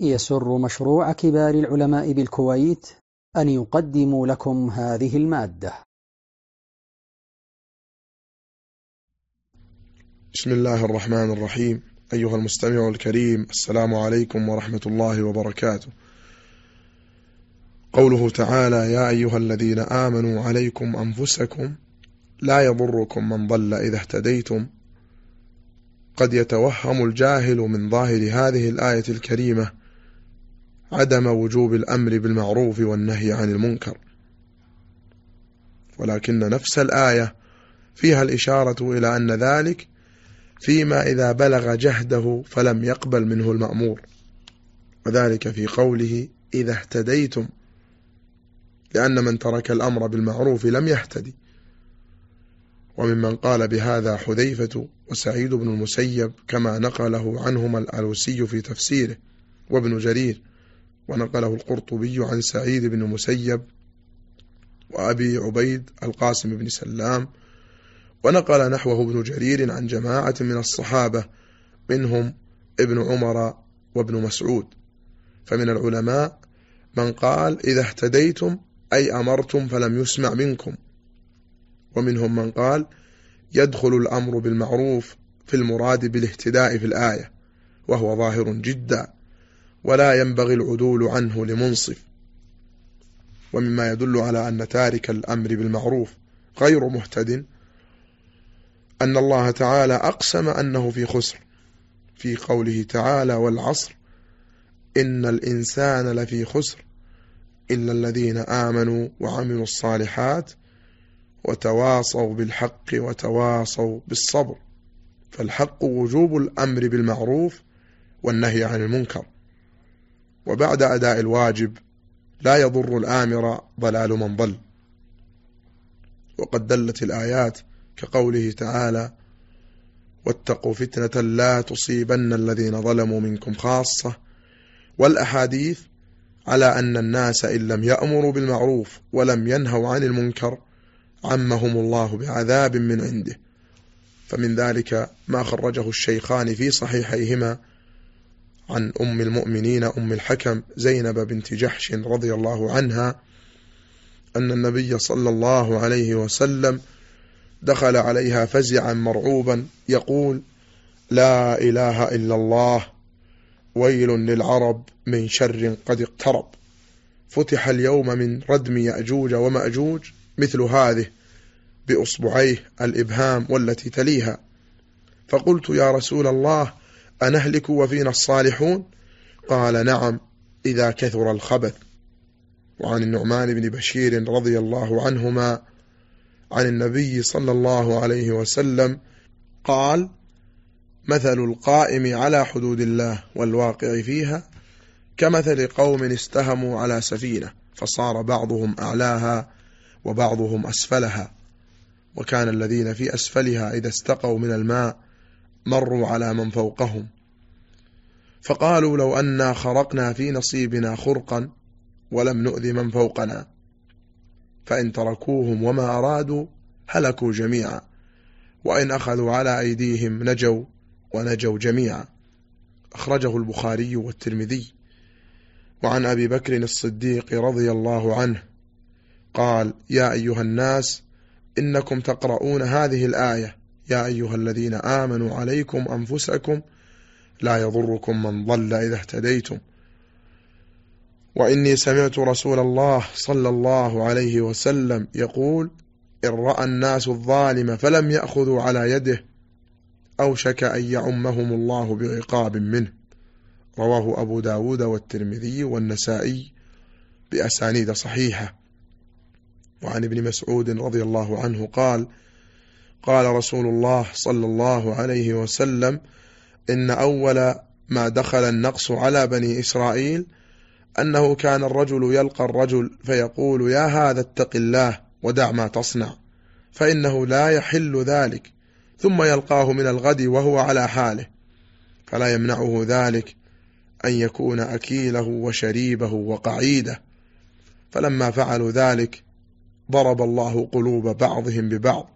يسر مشروع كبار العلماء بالكويت أن يقدم لكم هذه المادة. بسم الله الرحمن الرحيم. أيها المستمع الكريم السلام عليكم ورحمة الله وبركاته. قوله تعالى يا أيها الذين آمنوا عليكم أنفسكم لا يضركم من ضل إذا اهتديتم. قد يتوهم الجاهل من ظاهر هذه الآية الكريمة عدم وجوب الأمر بالمعروف والنهي عن المنكر. ولكن نفس الآية فيها الإشارة إلى أن ذلك فيما إذا بلغ جهده فلم يقبل منه المأمور. وذلك في قوله إذا اهتديتم لأن من ترك الأمر بالمعروف لم يهتدي. وممن قال بهذا حذيفة وسعيد بن المسيب كما نقله عنهما الألوسي في تفسيره وابن جرير. ونقله القرطبي عن سعيد بن المسيب وأبي عبيد القاسم بن سلام ونقل نحوه ابن جرير عن جماعة من الصحابة منهم ابن عمر وابن مسعود. فمن العلماء من قال إذا اهتديتم أي أمرتم فلم يسمع منكم. ومنهم من قال يدخل الأمر بالمعروف في المراد بالاهتداء في الآية وهو ظاهر جدا. ولا ينبغي العدول عنه لمنصف. ومما يدل على أن تارك الأمر بالمعروف غير مهتد. أن الله تعالى أقسم أنه في خسر. في قوله تعالى والعصر إن الإنسان لفي خسر إلا الذين آمنوا وعملوا الصالحات وتواصوا بالحق وتواصوا بالصبر. فالحق وجوب الأمر بالمعروف والنهي عن المنكر. وبعد أداء الواجب لا يضر الآمر ضلال من ضل. وقد دلت الآيات كقوله تعالى واتقوا فتنة لا تصيبن الذين ظلموا منكم خاصة. والأحاديث على أن الناس إن لم يأمروا بالمعروف ولم ينهوا عن المنكر عمهم الله بعذاب من عنده. فمن ذلك ما خرجه الشيخان في صحيحيهما عن أم المؤمنين أم الحكم زينب بنت جحش رضي الله عنها أن النبي صلى الله عليه وسلم دخل عليها فزعا مرعوبا يقول لا إله إلا الله ويل للعرب من شر قد اقترب. فتح اليوم من ردم يأجوج ومأجوج مثل هذه بأصبعيه الإبهام والتي تليها. فقلت يا رسول الله أنهلك وفينا الصالحون؟ قال نعم إذا كثر الخبث. وعن النعمان بن بشير رضي الله عنهما عن النبي صلى الله عليه وسلم قال مثل القائم على حدود الله والواقع فيها كمثل قوم استهموا على سفينة فصار بعضهم أعلاها وبعضهم أسفلها وكان الذين في أسفلها إذا استقوا من الماء مروا على من فوقهم. فقالوا لو أنا خرقنا في نصيبنا خرقا ولم نؤذي من فوقنا. فإن تركوهم وما أرادوا هلكوا جميعا وإن أخذوا على أيديهم نجوا ونجوا جميعا. أخرجه البخاري والترمذي. وعن أبي بكر الصديق رضي الله عنه قال يا أيها الناس إنكم تقرؤون هذه الآية يا أيها الذين آمنوا عليكم أنفسكم لا يضركم من ضل إذا اهتديتم. وإني سمعت رسول الله صلى الله عليه وسلم يقول إن رأى الناس الظالم فلم يأخذوا على يده أوشك أن يعمهم الله بعقاب منه. رواه أبو داود والترمذي والنسائي بأسانيد صحيحة. وعن ابن مسعود رضي الله عنه قال قال رسول الله صلى الله عليه وسلم إن أول ما دخل النقص على بني إسرائيل أنه كان الرجل يلقى الرجل فيقول يا هذا اتق الله ودع ما تصنع فإنه لا يحل ذلك ثم يلقاه من الغد وهو على حاله فلا يمنعه ذلك أن يكون أكيله وشريبه وقعيده فلما فعلوا ذلك ضرب الله قلوب بعضهم ببعض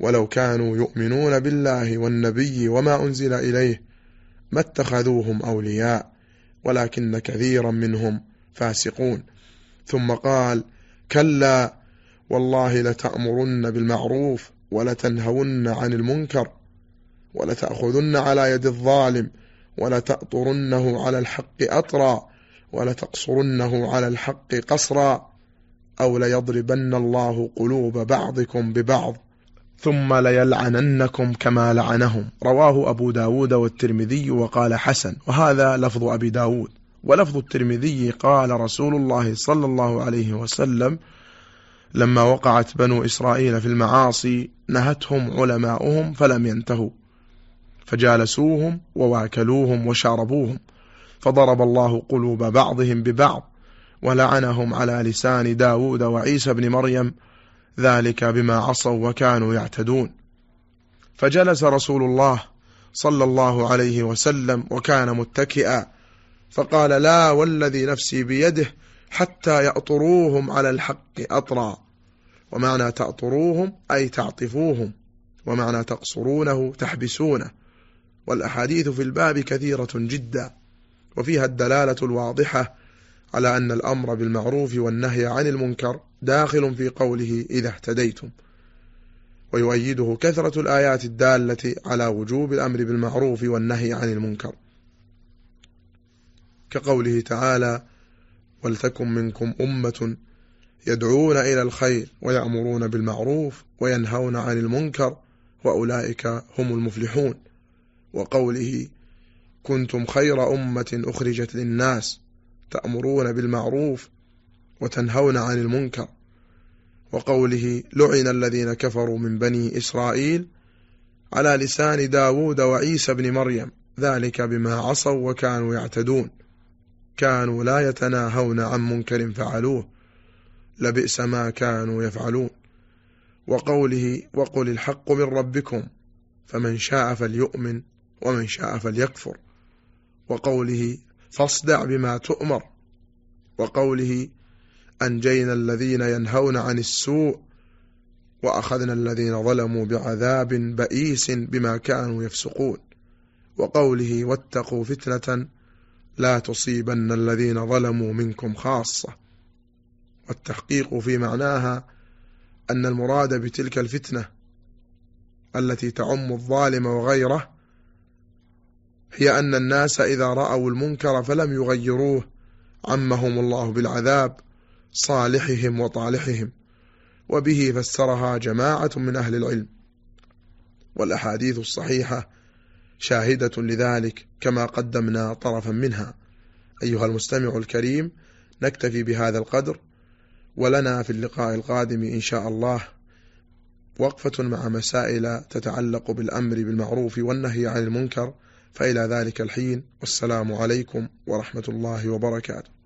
ولو كانوا يؤمنون بالله والنبي وما أنزل إليه ما اتخذوهم أولياء ولكن كثيرا منهم فاسقون. ثم قال كلا والله لتأمرن بالمعروف ولتنهون عن المنكر ولتأخذن على يد الظالم ولتأطرنه على الحق أطرا ولتقصرنه على الحق قصرا أو ليضربن الله قلوب بعضكم ببعض. ثم ليلعننكم كما لعنهم. رواه أبو داود والترمذي وقال حسن. وهذا لفظ أبي داود. ولفظ الترمذي قال رسول الله صلى الله عليه وسلم لما وقعت بنو إسرائيل في المعاصي نهتهم علماؤهم فلم ينتهوا. فجالسوهم وواكلوهم وشاربوهم. فضرب الله قلوب بعضهم ببعض ولعنهم على لسان داود وعيسى بن مريم ذلك بما عصوا وكانوا يعتدون. فجلس رسول الله صلى الله عليه وسلم وكان متكئا فقال لا والذي نفسي بيده حتى يأطروهم على الحق أطرا. ومعنى تأطروهم أي تعطفوهم ومعنى تقصرونه تحبسونه. والأحاديث في الباب كثيرة جدا وفيها الدلالة الواضحة على أن الأمر بالمعروف والنهي عن المنكر داخل في قوله إذا اهتديتم. ويؤيده كثرة الآيات الدالة على وجوب الأمر بالمعروف والنهي عن المنكر. كقوله تعالى ولتكن منكم أمة يدعون إلى الخير ويأمرون بالمعروف وينهون عن المنكر وأولئك هم المفلحون. وقوله كنتم خير أمة أخرجت للناس تأمرون بالمعروف وتنهون عن المنكر. وقوله لعن الذين كفروا من بني إسرائيل على لسان داود وعيسى بن مريم ذلك بما عصوا وكانوا يعتدون. كانوا لا يتناهون عن منكر فعلوه لبئس ما كانوا يفعلون. وقوله وقل الحق من ربكم فمن شاء فليؤمن ومن شاء فليكفر. وقوله فاصدع بما تؤمر. وقوله أنجينا الذين ينهون عن السوء وأخذنا الذين ظلموا بعذاب بئيس بما كانوا يفسقون. وقوله واتقوا فتنة لا تصيبن الذين ظلموا منكم خاصة. والتحقيق في معناها أن المراد بتلك الفتنة التي تعم الظالم وغيره هي أن الناس إذا رأوا المنكر فلم يغيروه عمهم الله بالعذاب صالحهم وطالحهم وبه فسرها جماعة من أهل العلم. والأحاديث الصحيحة شاهدة لذلك كما قدمنا طرفا منها. أيها المستمع الكريم نكتفي بهذا القدر ولنا في اللقاء القادم إن شاء الله وقفة مع مسائل تتعلق بالأمر بالمعروف والنهي عن المنكر. فإلى ذلك الحين والسلام عليكم ورحمة الله وبركاته.